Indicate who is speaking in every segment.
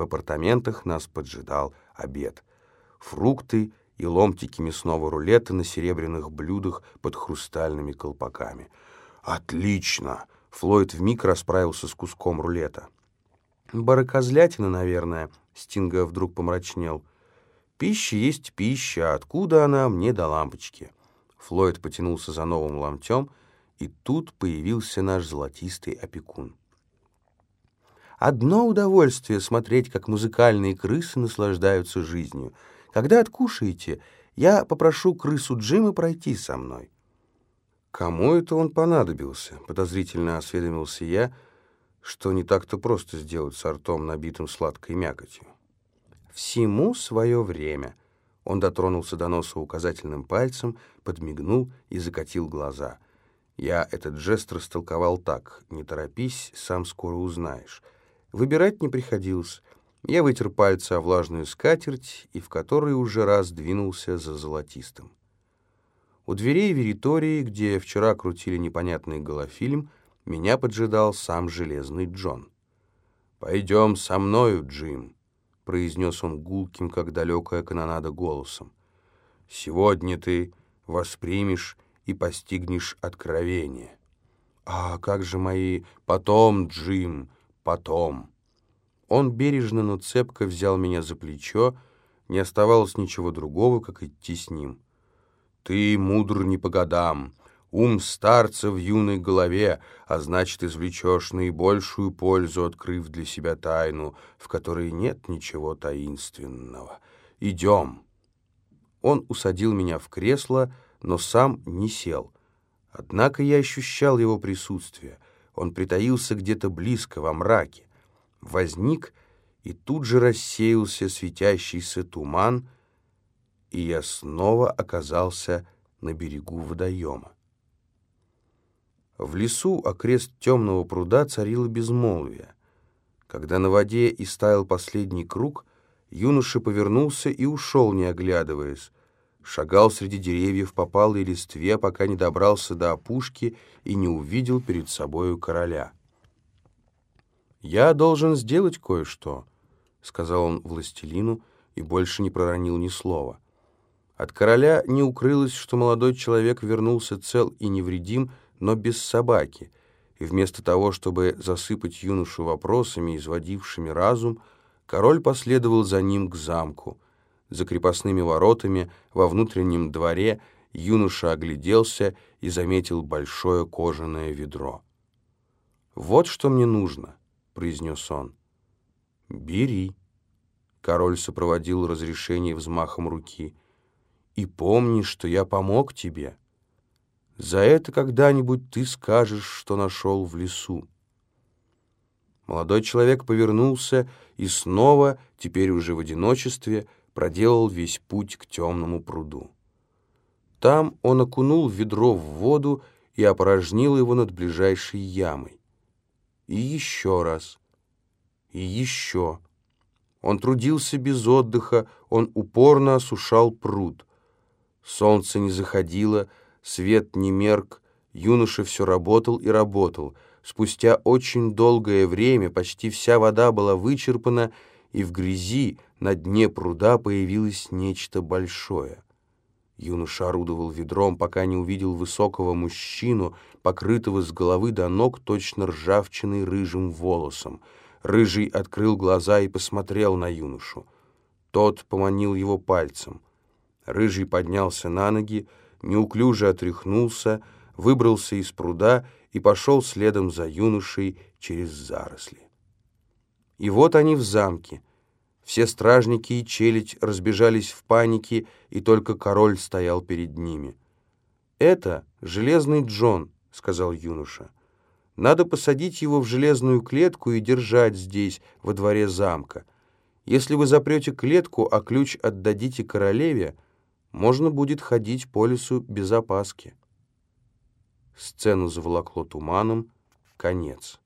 Speaker 1: В апартаментах нас поджидал обед. Фрукты и ломтики мясного рулета на серебряных блюдах под хрустальными колпаками. «Отлично!» Флойд вмиг расправился с куском рулета. «Барокозлятина, наверное», — Стинга вдруг помрачнел. «Пища есть пища, откуда она мне до лампочки?» Флойд потянулся за новым ломтем, и тут появился наш золотистый опекун. Одно удовольствие смотреть, как музыкальные крысы наслаждаются жизнью. Когда откушаете, я попрошу крысу Джима пройти со мной. «Кому это он понадобился?» — подозрительно осведомился я, что не так-то просто сделать с ртом, набитым сладкой мякотью. «Всему свое время». Он дотронулся до носа указательным пальцем, подмигнул и закатил глаза. Я этот жест растолковал так. «Не торопись, сам скоро узнаешь». Выбирать не приходилось. Я вытер пальцы о влажную скатерть и в которой уже раз двинулся за золотистым. У дверей веритории, где вчера крутили непонятный голофильм, меня поджидал сам Железный Джон. «Пойдем со мною, Джим», — произнес он гулким, как далекая канонада, голосом. «Сегодня ты воспримешь и постигнешь откровение». «А как же мои...» «Потом, Джим, потом». Он бережно, но цепко взял меня за плечо, не оставалось ничего другого, как идти с ним. «Ты мудр не по годам, ум старца в юной голове, а значит, извлечешь наибольшую пользу, открыв для себя тайну, в которой нет ничего таинственного. Идем». Он усадил меня в кресло, но сам не сел. Однако я ощущал его присутствие. Он притаился где-то близко, во мраке возник и тут же рассеялся светящийся туман, и я снова оказался на берегу водоема. В лесу окрест темного пруда царило безмолвие. Когда на воде истаял последний круг, юноша повернулся и ушел, не оглядываясь. Шагал среди деревьев по палой листве, пока не добрался до опушки и не увидел перед собою короля. «Я должен сделать кое-что», — сказал он властелину и больше не проронил ни слова. От короля не укрылось, что молодой человек вернулся цел и невредим, но без собаки, и вместо того, чтобы засыпать юношу вопросами, изводившими разум, король последовал за ним к замку. За крепостными воротами во внутреннем дворе юноша огляделся и заметил большое кожаное ведро. «Вот что мне нужно произнес он. «Бери». Король сопроводил разрешение взмахом руки. «И помни, что я помог тебе. За это когда-нибудь ты скажешь, что нашел в лесу». Молодой человек повернулся и снова, теперь уже в одиночестве, проделал весь путь к темному пруду. Там он окунул ведро в воду и опорожнил его над ближайшей ямой и еще раз, и еще. Он трудился без отдыха, он упорно осушал пруд. Солнце не заходило, свет не мерк, юноша все работал и работал. Спустя очень долгое время почти вся вода была вычерпана, и в грязи на дне пруда появилось нечто большое — Юноша орудовал ведром, пока не увидел высокого мужчину, покрытого с головы до ног точно ржавчиной рыжим волосом. Рыжий открыл глаза и посмотрел на юношу. Тот поманил его пальцем. Рыжий поднялся на ноги, неуклюже отряхнулся, выбрался из пруда и пошел следом за юношей через заросли. И вот они в замке — все стражники и челядь разбежались в панике, и только король стоял перед ними. «Это железный Джон», — сказал юноша. «Надо посадить его в железную клетку и держать здесь, во дворе замка. Если вы запрете клетку, а ключ отдадите королеве, можно будет ходить по лесу без опаски». Сцену заволокло туманом. Конец.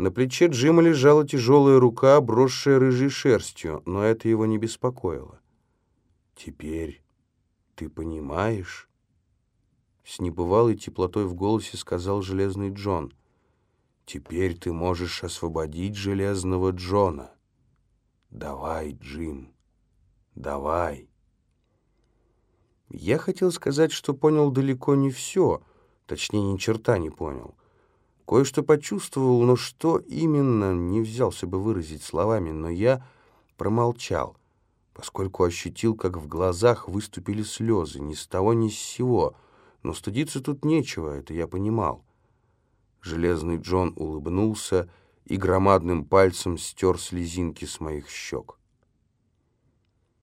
Speaker 1: На плече Джима лежала тяжелая рука, обросшая рыжей шерстью, но это его не беспокоило. «Теперь ты понимаешь?» С небывалой теплотой в голосе сказал Железный Джон. Теперь ты можешь освободить Железного Джона. Давай, Джим, давай. Я хотел сказать, что понял далеко не все, точнее, ни черта не понял. Кое-что почувствовал, но что именно, не взялся бы выразить словами, но я промолчал, поскольку ощутил, как в глазах выступили слезы, ни с того ни с сего, но стыдиться тут нечего, это я понимал. Железный Джон улыбнулся и громадным пальцем стер слезинки с моих щек.